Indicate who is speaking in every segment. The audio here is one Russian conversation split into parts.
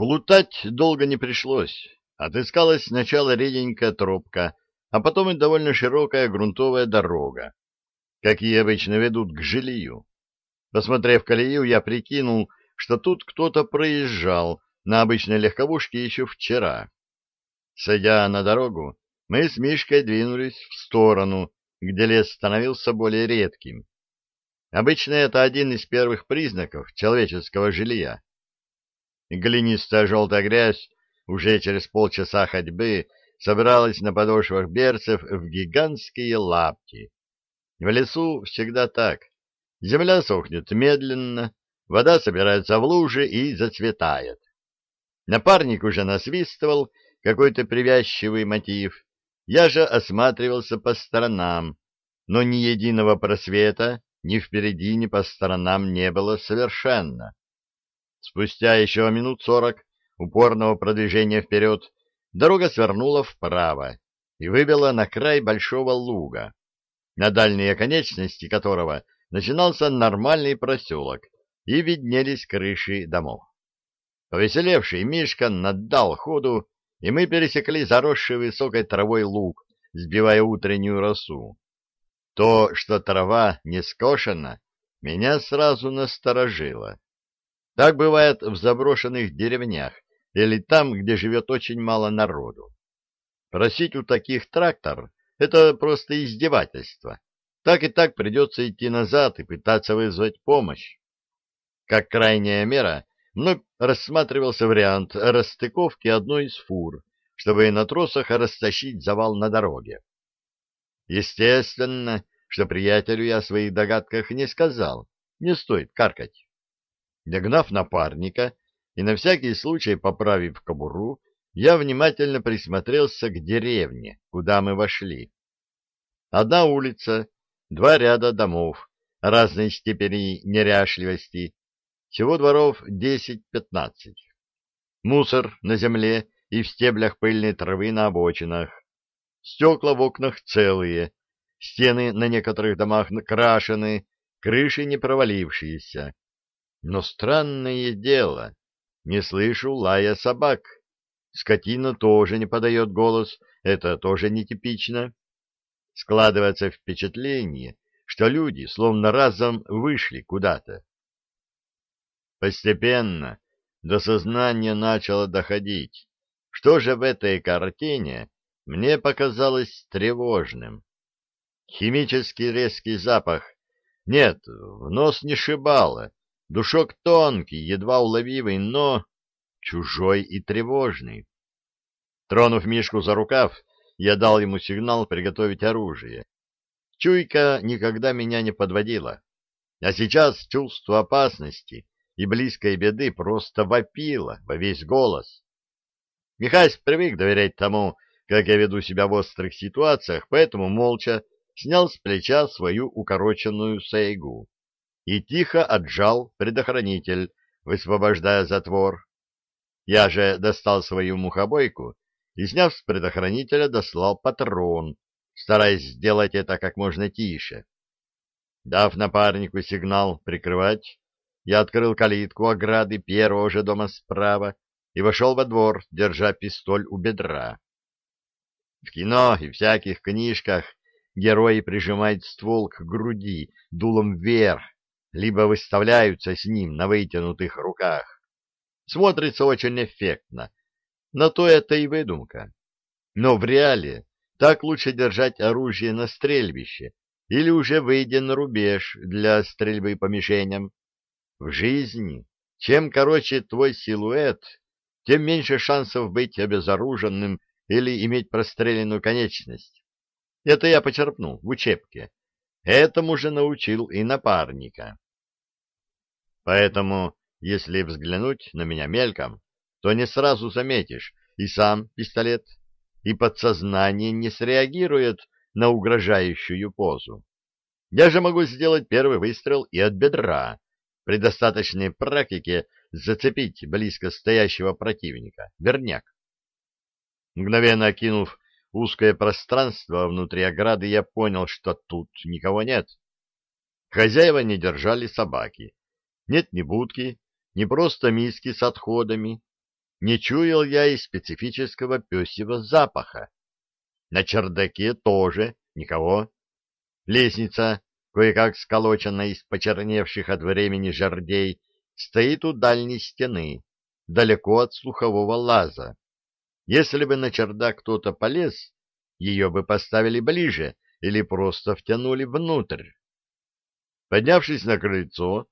Speaker 1: Плутать долго не пришлось. Отыскалась сначала реденькая тропка, а потом и довольно широкая грунтовая дорога, какие обычно ведут к жилью. Посмотрев колею, я прикинул, что тут кто-то проезжал на обычной легковушке еще вчера. Сойдя на дорогу, мы с Мишкой двинулись в сторону, где лес становился более редким. Обычно это один из первых признаков человеческого жилья. Глинистая желтая грязь уже через полчаса ходьбы собиралась на подошвах берцев в гигантские лапти. В лесу всегда так. Земля сохнет медленно, вода собирается в лужи и зацветает. Напарник уже насвистывал какой-то привязчивый мотив. Я же осматривался по сторонам, но ни единого просвета ни впереди, ни по сторонам не было совершенно. Спустя еще минут сорок упорного продвижения вперед дорога свернула вправо и вывела на край большого луга, на дальние конечности которого начинался нормальный проселок и виднелись крыши домов. Повеселевший Мишка наддал ходу, и мы пересекли заросший высокой травой луг, сбивая утреннюю росу. То, что трава не скошена, меня сразу насторожило. Так бывает в заброшенных деревнях или там, где живет очень мало народу. Просить у таких трактор — это просто издевательство. Так и так придется идти назад и пытаться вызвать помощь. Как крайняя мера, мной рассматривался вариант расстыковки одной из фур, чтобы на тросах растащить завал на дороге. Естественно, что приятелю я о своих догадках не сказал, не стоит каркать. Догнав напарника и на всякий случай поправив кобуру, я внимательно присмотрелся к деревне, куда мы вошли. Одна улица, два ряда домов разной степени неряшливости, всего дворов 10-15. Мусор на земле и в стеблях пыльной травы на обочинах. Стекла в окнах целые, стены на некоторых домах крашены, крыши не провалившиеся. Но странное дело, не слышу лая собак. Скотина тоже не подает голос, это тоже нетипично. Складывается впечатление, что люди словно разом вышли куда-то. Постепенно до сознания начало доходить, что же в этой картине мне показалось тревожным. Химический резкий запах. Нет, в нос не шибало, Душок тонкий, едва уловимый, но чужой и тревожный. Тронув Мишку за рукав, я дал ему сигнал приготовить оружие. Чуйка никогда меня не подводила, а сейчас чувство опасности и близкой беды просто вопило во весь голос. Михась привык доверять тому, как я веду себя в острых ситуациях, поэтому молча снял с плеча свою укороченную сейгу и тихо отжал предохранитель, высвобождая затвор. Я же достал свою мухобойку и, сняв с предохранителя, дослал патрон, стараясь сделать это как можно тише. Дав напарнику сигнал прикрывать, я открыл калитку ограды первого же дома справа и вошел во двор, держа пистоль у бедра. В кино и всяких книжках герои прижимают ствол к груди, дулом вверх, либо выставляются с ним на вытянутых руках. Смотрится очень эффектно, но то это и выдумка. Но в реале так лучше держать оружие на стрельбище или уже выйдя на рубеж для стрельбы по мишеням. В жизни, чем короче твой силуэт, тем меньше шансов быть обезоруженным или иметь простреленную конечность. Это я почерпнул в учебке. Этому же научил и напарника. Поэтому, если взглянуть на меня мельком, то не сразу заметишь и сам пистолет, и подсознание не среагирует на угрожающую позу. Я же могу сделать первый выстрел и от бедра, при достаточной практике зацепить близко стоящего противника, верняк. Мгновенно окинув узкое пространство внутри ограды, я понял, что тут никого нет. Хозяева не держали собаки. Нет ни будки, ни просто миски с отходами. не чуял я и специфического пёсьего запаха. На чердаке тоже никого. Лестница, кое-как сколоченная из почерневших от времени жердей, стоит у дальней стены, далеко от слухового лаза. Если бы на чердак кто-то полез, ее бы поставили ближе или просто втянули внутрь. Поднявшись на крыльцо,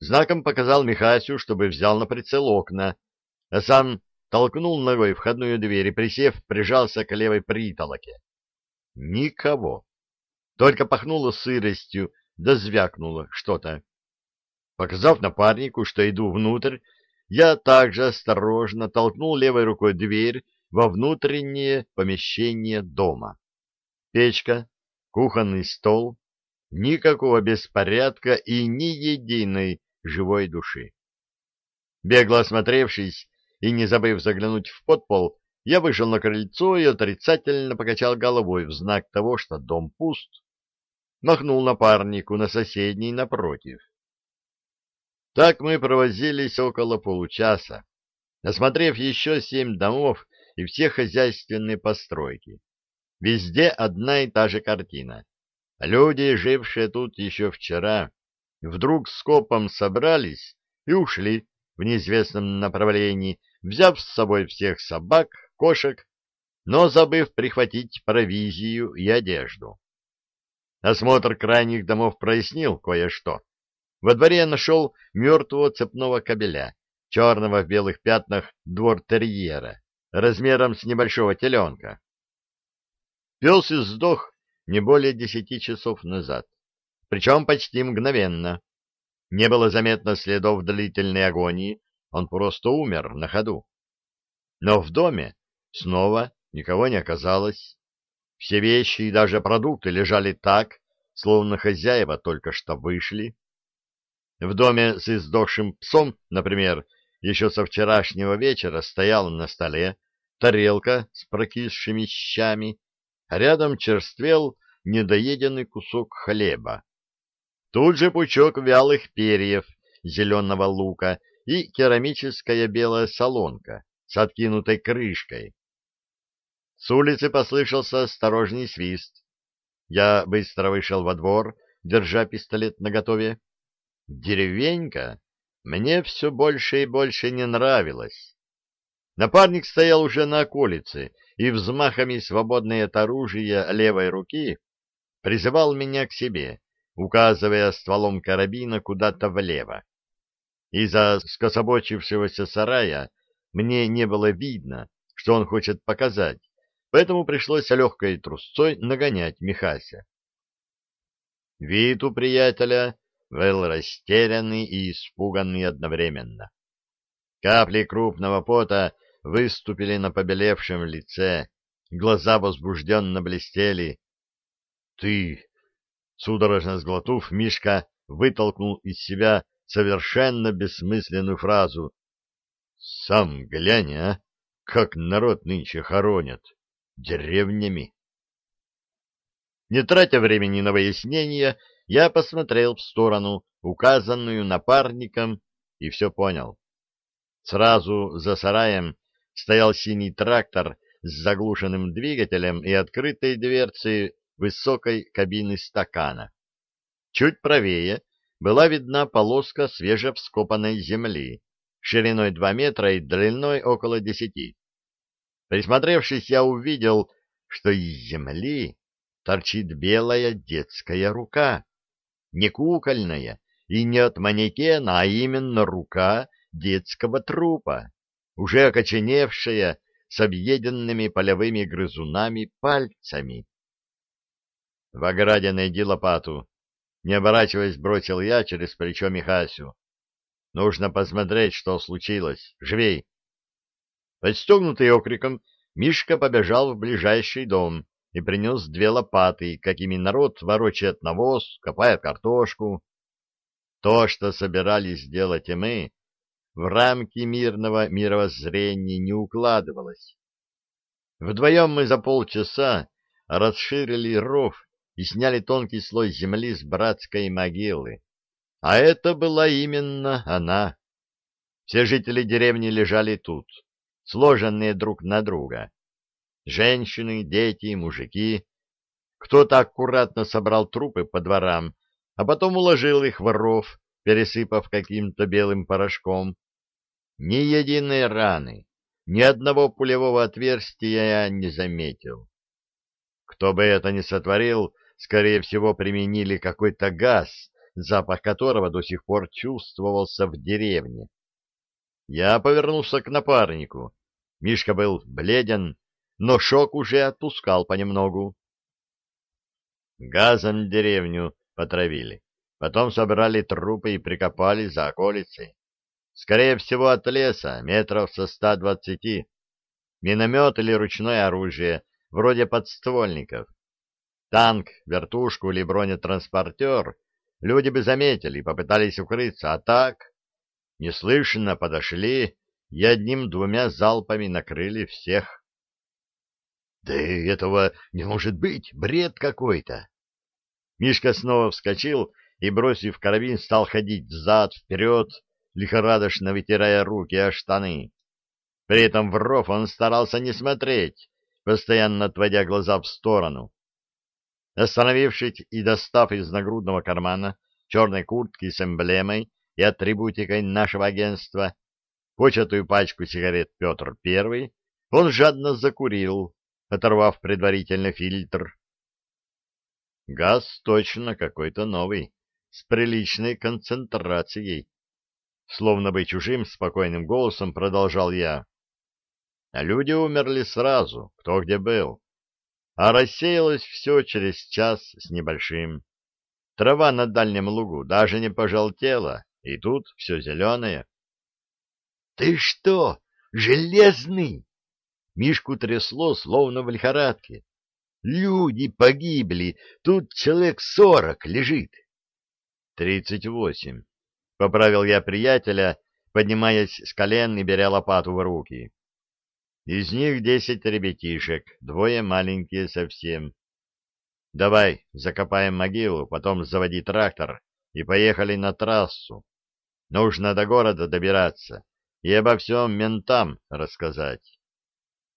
Speaker 1: знаком показал Михасю, чтобы взял на прицел окна, а сам толкнул ногой входную дверь и, присев, прижался к левой притолоке. Никого. Только пахнуло сыростью, да звякнуло что-то. Показав напарнику, что иду внутрь, я также осторожно толкнул левой рукой дверь во внутреннее помещение дома. Печка, кухонный стол, никакого беспорядка и ни единой живой души. Бегло осмотревшись и не забыв заглянуть в подпол, я вышел на крыльцо и отрицательно покачал головой в знак того, что дом пуст. Махнул напарнику на соседний напротив. Так мы провозились около получаса, осмотрев еще семь домов и все хозяйственные постройки. Везде одна и та же картина. Люди, жившие тут еще вчера, вдруг скопом собрались и ушли в неизвестном направлении, взяв с собой всех собак, кошек, но забыв прихватить провизию и одежду. Осмотр крайних домов прояснил кое-что. Во дворе я нашел мертвого цепного кобеля, черного в белых пятнах двор-терьера, размером с небольшого теленка. Пес сдох не более десяти часов назад, причем почти мгновенно. Не было заметно следов длительной агонии, он просто умер на ходу. Но в доме снова никого не оказалось. Все вещи и даже продукты лежали так, словно хозяева только что вышли. В доме с издохшим псом, например, еще со вчерашнего вечера стояла на столе тарелка с прокисшими щами, а рядом черствел недоеденный кусок хлеба. Тут же пучок вялых перьев зеленого лука и керамическая белая солонка с откинутой крышкой. С улицы послышался осторожный свист. Я быстро вышел во двор, держа пистолет наготове. Деревенька мне все больше и больше не нравилась. Напарник стоял уже на околице и взмахами свободной от оружия левой руки призывал меня к себе, указывая стволом карабина куда-то влево. Из-за скособочившегося сарая мне не было видно, что он хочет показать, поэтому пришлось легкой трусцой нагонять Михася. Вид у приятеля был растерянный и испуганный одновременно. Капли крупного пота выступили на побелевшем лице, глаза возбужденно блестели. — Ты! — судорожно сглотнув, Мишка вытолкнул из себя совершенно бессмысленную фразу. «Сам глянь, а, как народ нынче хоронят, деревнями». Не тратя времени на выяснение, я посмотрел в сторону, указанную напарником, и все понял. Сразу за сараем стоял синий трактор с заглушенным двигателем и открытой дверцей высокой кабины стакана. Чуть правее была видна полоска свежевскопанной земли, шириной два метра и длиной около десяти. Присмотревшись, я увидел, что из земли торчит белая детская рука, не кукольная и не от манекена, а именно рука детского трупа, уже окоченевшая с объеденными полевыми грызунами пальцами. В ограде найди лопату, не оборачиваясь, бросил я через плечо Михасю. Нужно посмотреть, что случилось. Живей! Подстегнутый окриком, Мишка побежал в ближайший дом и принес две лопаты, какими народ ворочает навоз, копает картошку. То, что собирались сделать и мы, в рамки мирного мировоззрения не укладывалось. Вдвоем мы за полчаса расширили ров и сняли тонкий слой земли с братской могилы. А это была именно она. Все жители деревни лежали тут. сложенные друг на друга. Женщины, дети, мужики. Кто-то аккуратно собрал трупы по дворам, а потом уложил их в ров, пересыпав каким-то белым порошком. Ни единой раны, ни одного пулевого отверстия я не заметил. Кто бы это ни сотворил, скорее всего, применили какой-то газ, запах которого до сих пор чувствовался в деревне. Я повернулся к напарнику. Мишка был бледен, но шок уже отпускал понемногу. Газом деревню потравили. Потом собрали трупы и прикопали за околицей. Скорее всего, от леса, метров со ста двадцати. Миномет или ручное оружие, вроде подствольников. Танк, вертушку или бронетранспортер люди бы заметили и попытались укрыться, а так неслышно подошли и одним-двумя залпами накрыли всех. — Да этого не может быть, бред какой-то! Мишка снова вскочил и, бросив карабин, стал ходить взад-вперед, лихорадочно вытирая руки о штаны. При этом в ров он старался не смотреть, постоянно отводя глаза в сторону. Остановившись и достав из нагрудного кармана черной куртки с эмблемой и атрибутикой нашего агентства початую пачку сигарет Петр Первый, он жадно закурил, оторвав предварительно фильтр. Газ точно какой-то новый с приличной концентрацией. Словно бы чужим спокойным голосом продолжал я. А люди умерли сразу, кто где был. А рассеялось все через час с небольшим. Трава на дальнем лугу даже не пожелтела, и тут все зеленое. — Ты что, железный? Мишку трясло, словно в лихорадке. Люди погибли, тут человек сорок лежит тридцать восемь. Поправил я приятеля, поднимаясь с колен и беря лопату в руки. Из них десять ребятишек, двое маленькие совсем. Давай, закопаем могилу, потом заводи трактор и поехали на трассу. Нужно до города добираться и обо всем ментам рассказать.